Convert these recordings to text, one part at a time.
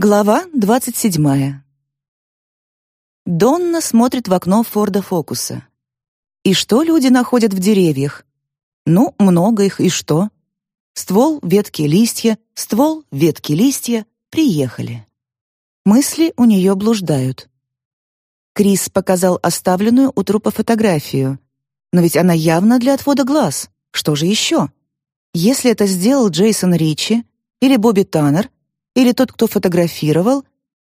Глава двадцать седьмая. Донна смотрит в окно Форда Фокуса. И что люди находят в деревьях? Ну, много их, и что? Ствол, ветки, листья, ствол, ветки, листья. Приехали. Мысли у нее блуждают. Крис показал оставленную у трупа фотографию. Но ведь она явно для отвода глаз. Что же еще? Если это сделал Джейсон Ричи или Бобби Таннер, или тот, кто фотографировал,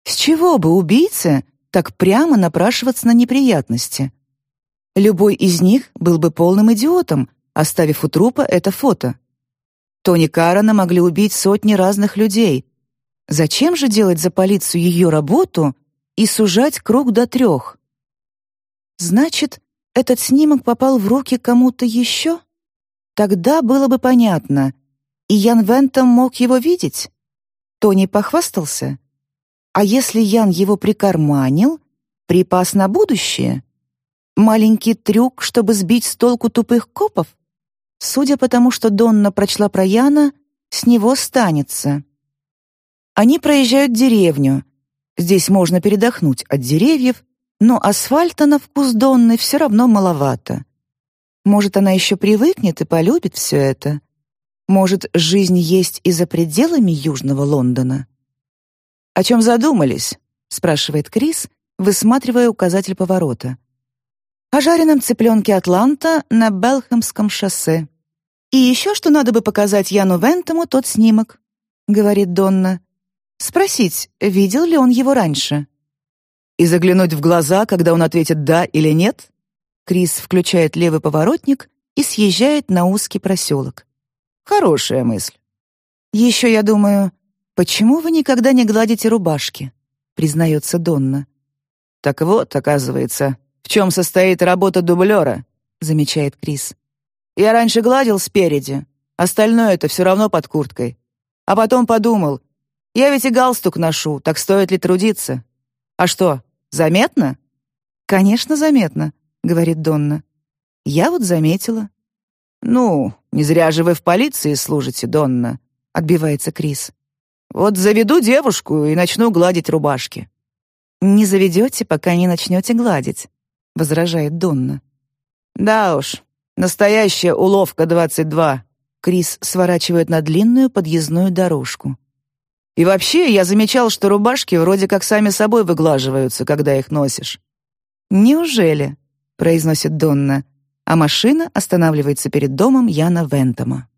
с чего бы убийце так прямо напрашиваться на неприятности? Любой из них был бы полным идиотом, оставив у трупа это фото. Тони Карана могли убить сотни разных людей. Зачем же делать за полицию ее работу и сужать круг до трех? Значит, этот снимок попал в руки кому-то еще? Тогда было бы понятно. И Ян Вентом мог его видеть? Тони похвастался? А если Ян его прикарманил? Припас на будущее? Маленький трюк, чтобы сбить с толку тупых копов? Судя по тому, что Донна прочла про Яна, с него станется. Они проезжают деревню. Здесь можно передохнуть от деревьев, но асфальта на вкус Донны все равно маловато. Может, она еще привыкнет и полюбит все это. Может, жизнь есть и за пределами Южного Лондона? «О чем задумались?» — спрашивает Крис, высматривая указатель поворота. «О жареном цыпленке Атланта на Белхэмском шоссе. И еще что надо бы показать Яну Вентому тот снимок», — говорит Донна. «Спросить, видел ли он его раньше?» «И заглянуть в глаза, когда он ответит «да» или «нет»?» Крис включает левый поворотник и съезжает на узкий проселок. Хорошая мысль. Еще я думаю, почему вы никогда не гладите рубашки? признается Донна. Так вот, оказывается, в чем состоит работа дублера, замечает Крис. Я раньше гладил спереди, остальное это все равно под курткой. А потом подумал, я ведь и галстук ношу, так стоит ли трудиться? А что, заметно? Конечно, заметно, говорит Донна. Я вот заметила. «Ну, не зря же вы в полиции служите, Донна», — отбивается Крис. «Вот заведу девушку и начну гладить рубашки». «Не заведете, пока не начнете гладить», — возражает Донна. «Да уж, настоящая уловка 22», — Крис сворачивает на длинную подъездную дорожку. «И вообще, я замечал, что рубашки вроде как сами собой выглаживаются, когда их носишь». «Неужели?» — произносит Донна а машина останавливается перед домом Яна Вентома.